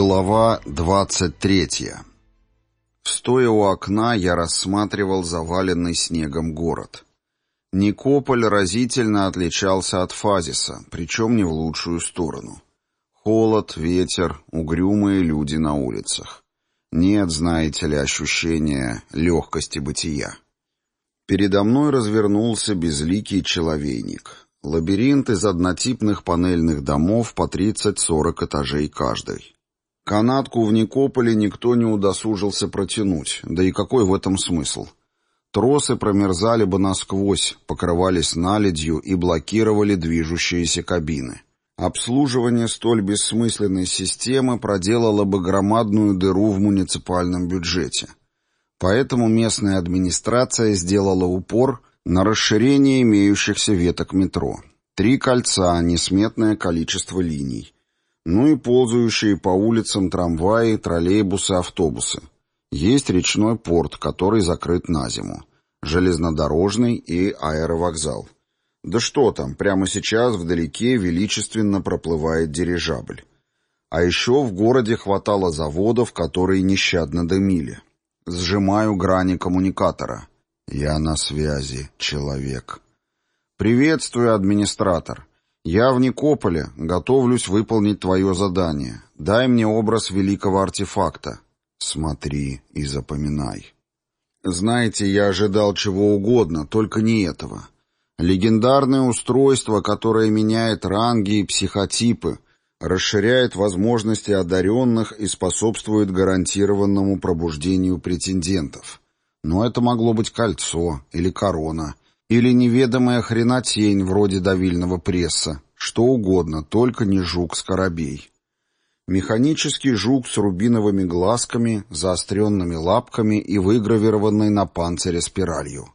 Глава 23. Стоя у окна, я рассматривал заваленный снегом город. Никополь разительно отличался от Фазиса, причем не в лучшую сторону. Холод, ветер, угрюмые люди на улицах. Нет, знаете ли, ощущения легкости бытия. Передо мной развернулся безликий человейник. Лабиринт из однотипных панельных домов по 30-40 этажей каждый. Канатку в Никополе никто не удосужился протянуть, да и какой в этом смысл? Тросы промерзали бы насквозь, покрывались наледью и блокировали движущиеся кабины. Обслуживание столь бессмысленной системы проделало бы громадную дыру в муниципальном бюджете. Поэтому местная администрация сделала упор на расширение имеющихся веток метро. Три кольца, несметное количество линий ну и ползающие по улицам трамваи, троллейбусы, автобусы. Есть речной порт, который закрыт на зиму, железнодорожный и аэровокзал. Да что там, прямо сейчас вдалеке величественно проплывает дирижабль. А еще в городе хватало заводов, которые нещадно дымили. Сжимаю грани коммуникатора. Я на связи, человек. «Приветствую, администратор. «Я в Никополе, готовлюсь выполнить твое задание. Дай мне образ великого артефакта. Смотри и запоминай». Знаете, я ожидал чего угодно, только не этого. Легендарное устройство, которое меняет ранги и психотипы, расширяет возможности одаренных и способствует гарантированному пробуждению претендентов. Но это могло быть кольцо или корона — или неведомая хренотень вроде давильного пресса. Что угодно, только не жук-скоробей. Механический жук с рубиновыми глазками, заостренными лапками и выгравированной на панцире спиралью.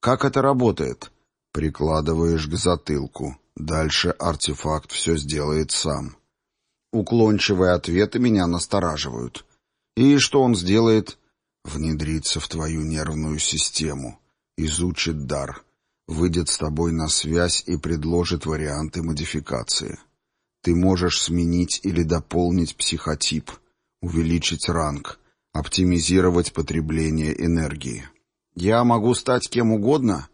Как это работает? Прикладываешь к затылку. Дальше артефакт все сделает сам. Уклончивые ответы меня настораживают. И что он сделает? Внедриться в твою нервную систему изучит дар, выйдет с тобой на связь и предложит варианты модификации. Ты можешь сменить или дополнить психотип, увеличить ранг, оптимизировать потребление энергии. Я могу стать кем угодно?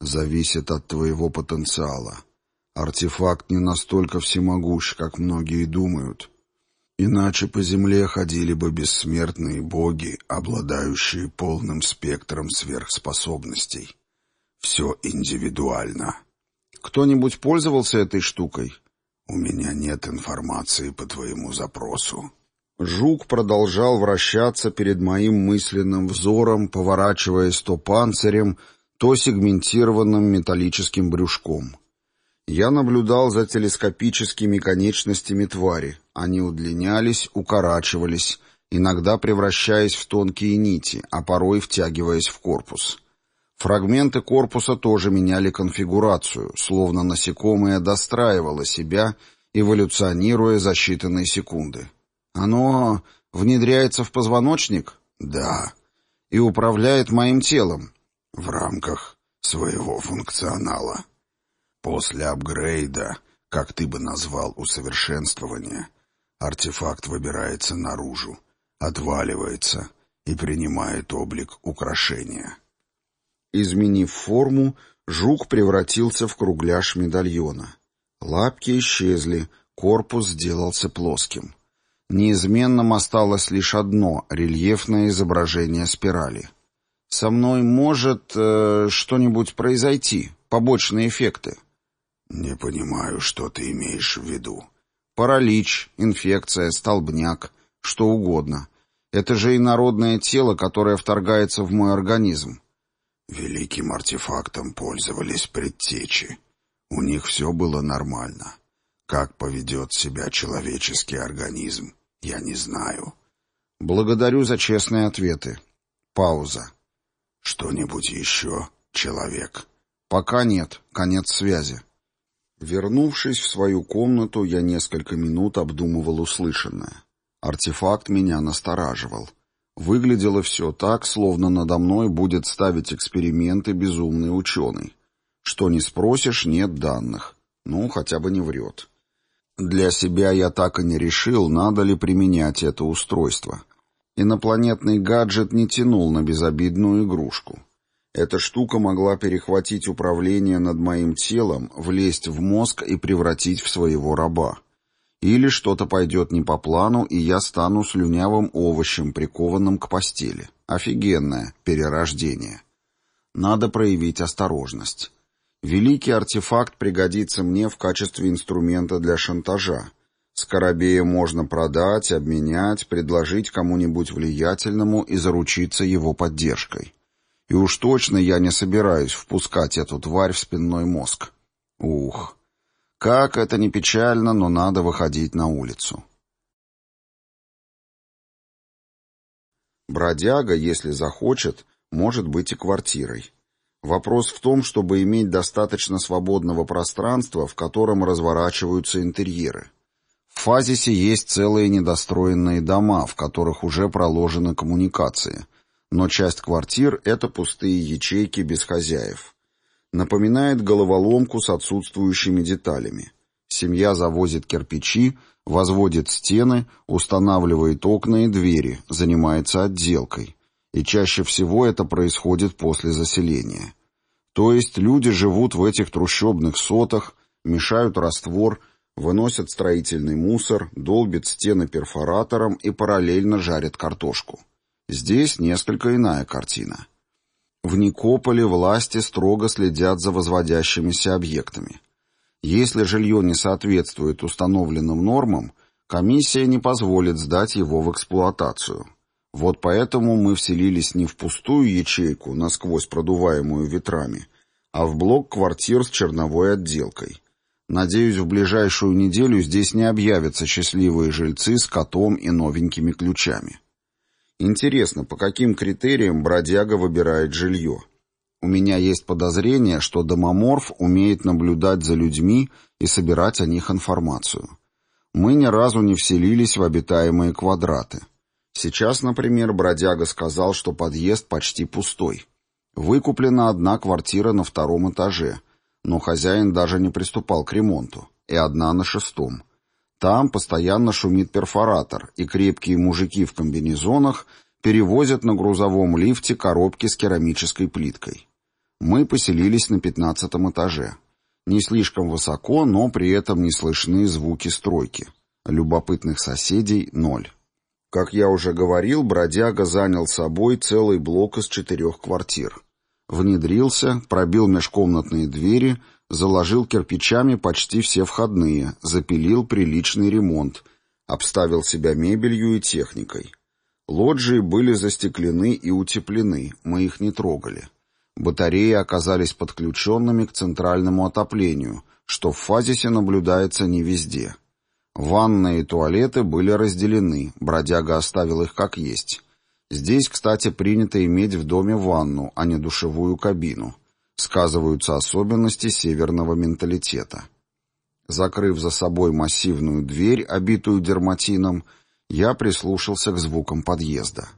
Зависит от твоего потенциала. Артефакт не настолько всемогущ, как многие думают. Иначе по земле ходили бы бессмертные боги, обладающие полным спектром сверхспособностей. Все индивидуально. Кто-нибудь пользовался этой штукой? У меня нет информации по твоему запросу. Жук продолжал вращаться перед моим мысленным взором, поворачиваясь то панцирем, то сегментированным металлическим брюшком. Я наблюдал за телескопическими конечностями твари. Они удлинялись, укорачивались, иногда превращаясь в тонкие нити, а порой втягиваясь в корпус. Фрагменты корпуса тоже меняли конфигурацию, словно насекомое достраивало себя, эволюционируя за считанные секунды. Оно внедряется в позвоночник? Да. И управляет моим телом? В рамках своего функционала. После апгрейда, как ты бы назвал усовершенствование, артефакт выбирается наружу, отваливается и принимает облик украшения. Изменив форму, жук превратился в кругляш медальона. Лапки исчезли, корпус сделался плоским. Неизменным осталось лишь одно — рельефное изображение спирали. «Со мной может э, что-нибудь произойти, побочные эффекты». «Не понимаю, что ты имеешь в виду». «Паралич, инфекция, столбняк, что угодно. Это же инородное тело, которое вторгается в мой организм». Великим артефактом пользовались предтечи. У них все было нормально. Как поведет себя человеческий организм, я не знаю. Благодарю за честные ответы. Пауза. Что-нибудь еще, человек? Пока нет. Конец связи. Вернувшись в свою комнату, я несколько минут обдумывал услышанное. Артефакт меня настораживал. Выглядело все так, словно надо мной будет ставить эксперименты безумный ученый. Что не спросишь, нет данных. Ну, хотя бы не врет. Для себя я так и не решил, надо ли применять это устройство. Инопланетный гаджет не тянул на безобидную игрушку. Эта штука могла перехватить управление над моим телом, влезть в мозг и превратить в своего раба. Или что-то пойдет не по плану, и я стану слюнявым овощем, прикованным к постели. Офигенное перерождение. Надо проявить осторожность. Великий артефакт пригодится мне в качестве инструмента для шантажа. Скоробея можно продать, обменять, предложить кому-нибудь влиятельному и заручиться его поддержкой. И уж точно я не собираюсь впускать эту тварь в спинной мозг. Ух, как это не печально, но надо выходить на улицу. Бродяга, если захочет, может быть и квартирой. Вопрос в том, чтобы иметь достаточно свободного пространства, в котором разворачиваются интерьеры. В Фазисе есть целые недостроенные дома, в которых уже проложены коммуникации, но часть квартир — это пустые ячейки без хозяев. Напоминает головоломку с отсутствующими деталями. Семья завозит кирпичи, возводит стены, устанавливает окна и двери, занимается отделкой. И чаще всего это происходит после заселения. То есть люди живут в этих трущобных сотах, мешают раствор, выносят строительный мусор, долбят стены перфоратором и параллельно жарят картошку. Здесь несколько иная картина. В Никополе власти строго следят за возводящимися объектами. Если жилье не соответствует установленным нормам, комиссия не позволит сдать его в эксплуатацию. Вот поэтому мы вселились не в пустую ячейку, насквозь продуваемую ветрами, а в блок квартир с черновой отделкой. Надеюсь, в ближайшую неделю здесь не объявятся счастливые жильцы с котом и новенькими ключами. Интересно, по каким критериям бродяга выбирает жилье? У меня есть подозрение, что домоморф умеет наблюдать за людьми и собирать о них информацию. Мы ни разу не вселились в обитаемые квадраты. Сейчас, например, бродяга сказал, что подъезд почти пустой. Выкуплена одна квартира на втором этаже, но хозяин даже не приступал к ремонту, и одна на шестом. Там постоянно шумит перфоратор, и крепкие мужики в комбинезонах перевозят на грузовом лифте коробки с керамической плиткой. Мы поселились на пятнадцатом этаже. Не слишком высоко, но при этом не слышны звуки стройки. Любопытных соседей — ноль. Как я уже говорил, бродяга занял собой целый блок из четырех квартир. Внедрился, пробил межкомнатные двери, заложил кирпичами почти все входные, запилил приличный ремонт, обставил себя мебелью и техникой. Лоджии были застеклены и утеплены, мы их не трогали. Батареи оказались подключенными к центральному отоплению, что в фазисе наблюдается не везде. Ванные и туалеты были разделены, бродяга оставил их как есть. Здесь, кстати, принято иметь в доме ванну, а не душевую кабину. Сказываются особенности северного менталитета. Закрыв за собой массивную дверь, обитую дерматином, я прислушался к звукам подъезда.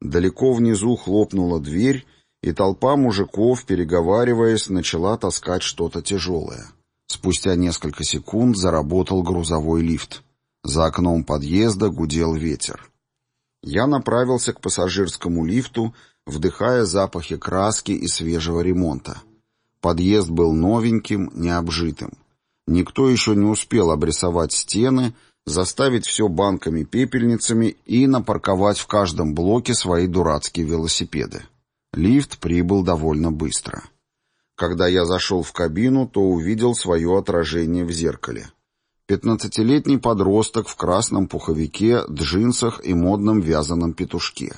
Далеко внизу хлопнула дверь, и толпа мужиков, переговариваясь, начала таскать что-то тяжелое. Спустя несколько секунд заработал грузовой лифт. За окном подъезда гудел ветер. Я направился к пассажирскому лифту, вдыхая запахи краски и свежего ремонта. Подъезд был новеньким, необжитым. Никто еще не успел обрисовать стены, заставить все банками-пепельницами и напарковать в каждом блоке свои дурацкие велосипеды. Лифт прибыл довольно быстро. Когда я зашел в кабину, то увидел свое отражение в зеркале. Пятнадцатилетний подросток в красном пуховике, джинсах и модном вязаном петушке.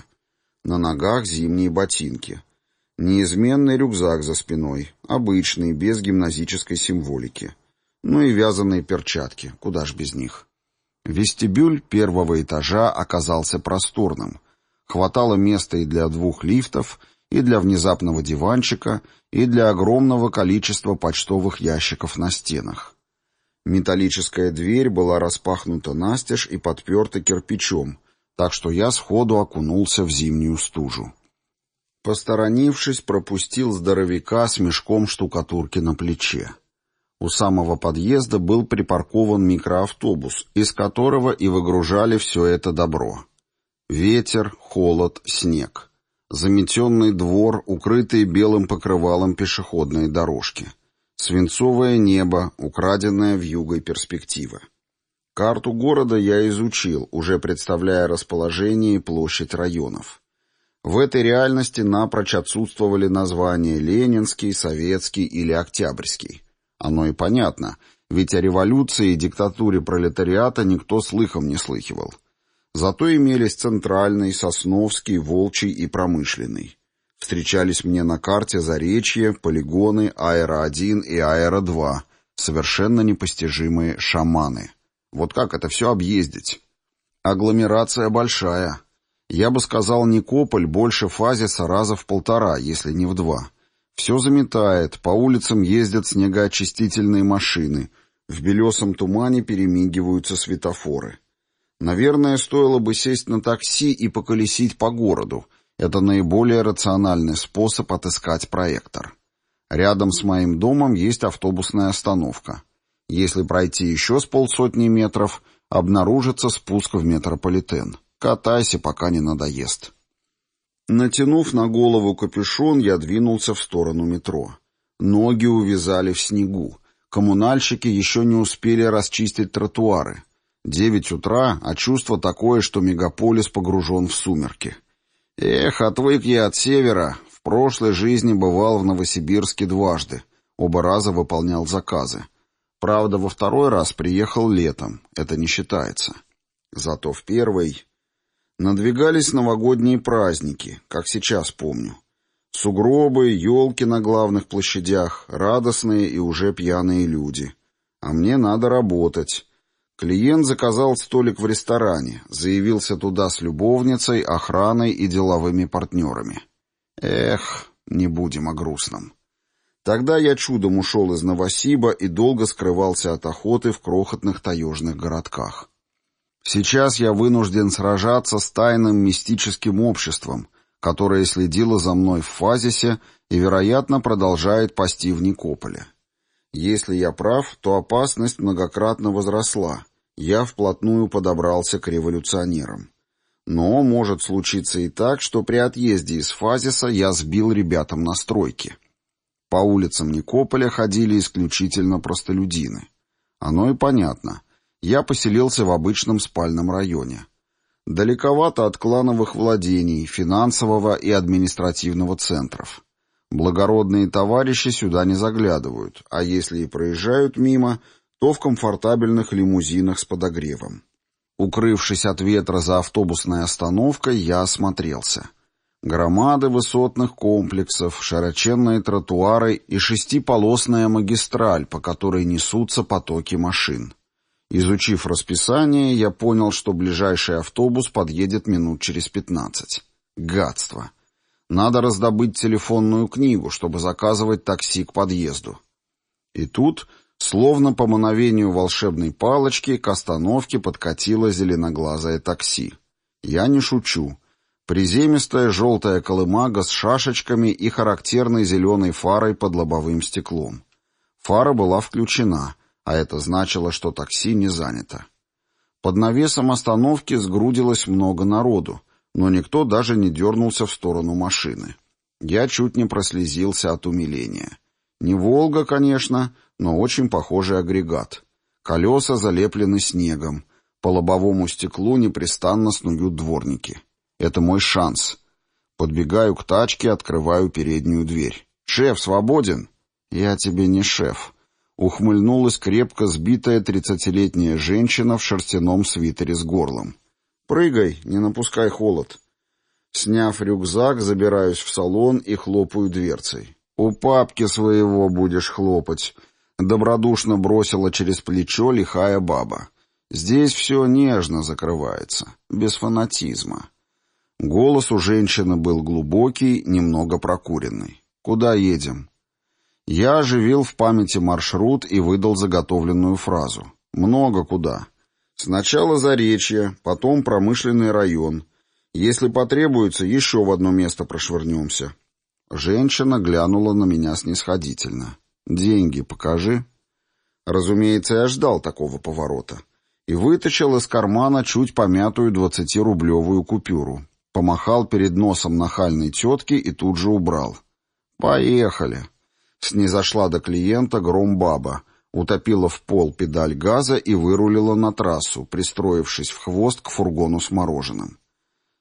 На ногах зимние ботинки. Неизменный рюкзак за спиной, обычный, без гимназической символики. Ну и вязаные перчатки, куда ж без них. Вестибюль первого этажа оказался просторным. Хватало места и для двух лифтов, и для внезапного диванчика, и для огромного количества почтовых ящиков на стенах. Металлическая дверь была распахнута настежь и подперта кирпичом, так что я сходу окунулся в зимнюю стужу. Посторонившись, пропустил здоровяка с мешком штукатурки на плече. У самого подъезда был припаркован микроавтобус, из которого и выгружали все это добро. Ветер, холод, снег. Заметенный двор, укрытые белым покрывалом пешеходные дорожки. Свинцовое небо, украденная вьюгой перспектива. Карту города я изучил, уже представляя расположение и площадь районов. В этой реальности напрочь отсутствовали названия Ленинский, Советский или Октябрьский. Оно и понятно, ведь о революции и диктатуре пролетариата никто слыхом не слыхивал. Зато имелись Центральный, Сосновский, Волчий и Промышленный. Встречались мне на карте Заречье, полигоны, Аэро-1 и Аэро-2, совершенно непостижимые шаманы. Вот как это все объездить? Агломерация большая. Я бы сказал, Никополь больше фазиса раза в полтора, если не в два. Все заметает, по улицам ездят снегоочистительные машины, в белесом тумане перемигиваются светофоры. Наверное, стоило бы сесть на такси и поколесить по городу. Это наиболее рациональный способ отыскать проектор. Рядом с моим домом есть автобусная остановка. Если пройти еще с полсотни метров, обнаружится спуск в метрополитен. Катайся, пока не надоест. Натянув на голову капюшон, я двинулся в сторону метро. Ноги увязали в снегу. Коммунальщики еще не успели расчистить тротуары. Девять утра, а чувство такое, что мегаполис погружен в сумерки. Эх, отвык я от севера. В прошлой жизни бывал в Новосибирске дважды. Оба раза выполнял заказы. Правда, во второй раз приехал летом, это не считается. Зато в первый... Надвигались новогодние праздники, как сейчас помню. Сугробы, елки на главных площадях, радостные и уже пьяные люди. А мне надо работать. Клиент заказал столик в ресторане, заявился туда с любовницей, охраной и деловыми партнерами. Эх, не будем о грустном. Тогда я чудом ушел из Новосиба и долго скрывался от охоты в крохотных таежных городках. Сейчас я вынужден сражаться с тайным мистическим обществом, которое следило за мной в Фазисе и, вероятно, продолжает пасти в Никополе. Если я прав, то опасность многократно возросла. Я вплотную подобрался к революционерам. Но может случиться и так, что при отъезде из Фазиса я сбил ребятам настройки. По улицам Никополя ходили исключительно простолюдины. Оно и понятно. Я поселился в обычном спальном районе. Далековато от клановых владений, финансового и административного центров. Благородные товарищи сюда не заглядывают, а если и проезжают мимо, то в комфортабельных лимузинах с подогревом. Укрывшись от ветра за автобусной остановкой, я осмотрелся. Громады высотных комплексов, широченные тротуары и шестиполосная магистраль, по которой несутся потоки машин. Изучив расписание, я понял, что ближайший автобус подъедет минут через пятнадцать. Гадство. Надо раздобыть телефонную книгу, чтобы заказывать такси к подъезду. И тут, словно по мановению волшебной палочки, к остановке подкатило зеленоглазое такси. Я не шучу. Приземистая желтая колымага с шашечками и характерной зеленой фарой под лобовым стеклом. Фара была включена, а это значило, что такси не занято. Под навесом остановки сгрудилось много народу, но никто даже не дернулся в сторону машины. Я чуть не прослезился от умиления. Не «Волга», конечно, но очень похожий агрегат. Колеса залеплены снегом. По лобовому стеклу непрестанно снуют дворники. Это мой шанс. Подбегаю к тачке, открываю переднюю дверь. «Шеф, свободен?» «Я тебе не шеф». Ухмыльнулась крепко сбитая тридцатилетняя женщина в шерстяном свитере с горлом. «Прыгай, не напускай холод». Сняв рюкзак, забираюсь в салон и хлопаю дверцей. «У папки своего будешь хлопать», — добродушно бросила через плечо лихая баба. «Здесь все нежно закрывается, без фанатизма». Голос у женщины был глубокий, немного прокуренный. «Куда едем?» Я оживил в памяти маршрут и выдал заготовленную фразу. «Много куда. Сначала Заречье, потом промышленный район. Если потребуется, еще в одно место прошвырнемся». Женщина глянула на меня снисходительно. «Деньги покажи». Разумеется, я ждал такого поворота. И вытащил из кармана чуть помятую двадцатирублевую купюру. Помахал перед носом нахальной тетки и тут же убрал. «Поехали!» Снизошла до клиента громбаба, утопила в пол педаль газа и вырулила на трассу, пристроившись в хвост к фургону с мороженым.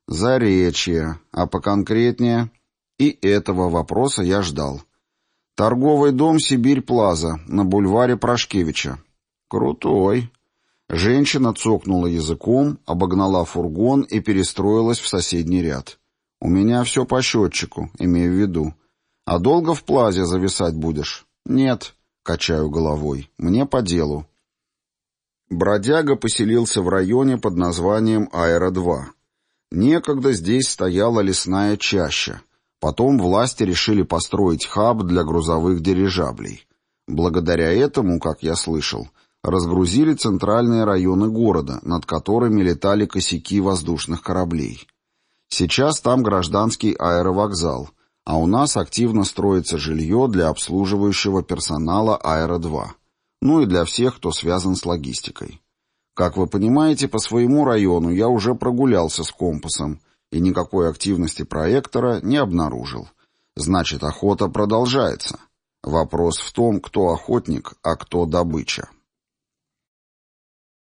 Заречье, а поконкретнее... И этого вопроса я ждал. Торговый дом «Сибирь-Плаза» на бульваре Прошкевича. Крутой. Женщина цокнула языком, обогнала фургон и перестроилась в соседний ряд. У меня все по счетчику, имею в виду. А долго в Плазе зависать будешь? Нет. Качаю головой. Мне по делу. Бродяга поселился в районе под названием Аэро-2. Некогда здесь стояла лесная чаща. Потом власти решили построить хаб для грузовых дирижаблей. Благодаря этому, как я слышал, разгрузили центральные районы города, над которыми летали косяки воздушных кораблей. Сейчас там гражданский аэровокзал, а у нас активно строится жилье для обслуживающего персонала Аэро-2, ну и для всех, кто связан с логистикой. Как вы понимаете, по своему району я уже прогулялся с компасом и никакой активности проектора не обнаружил. Значит, охота продолжается. Вопрос в том, кто охотник, а кто добыча.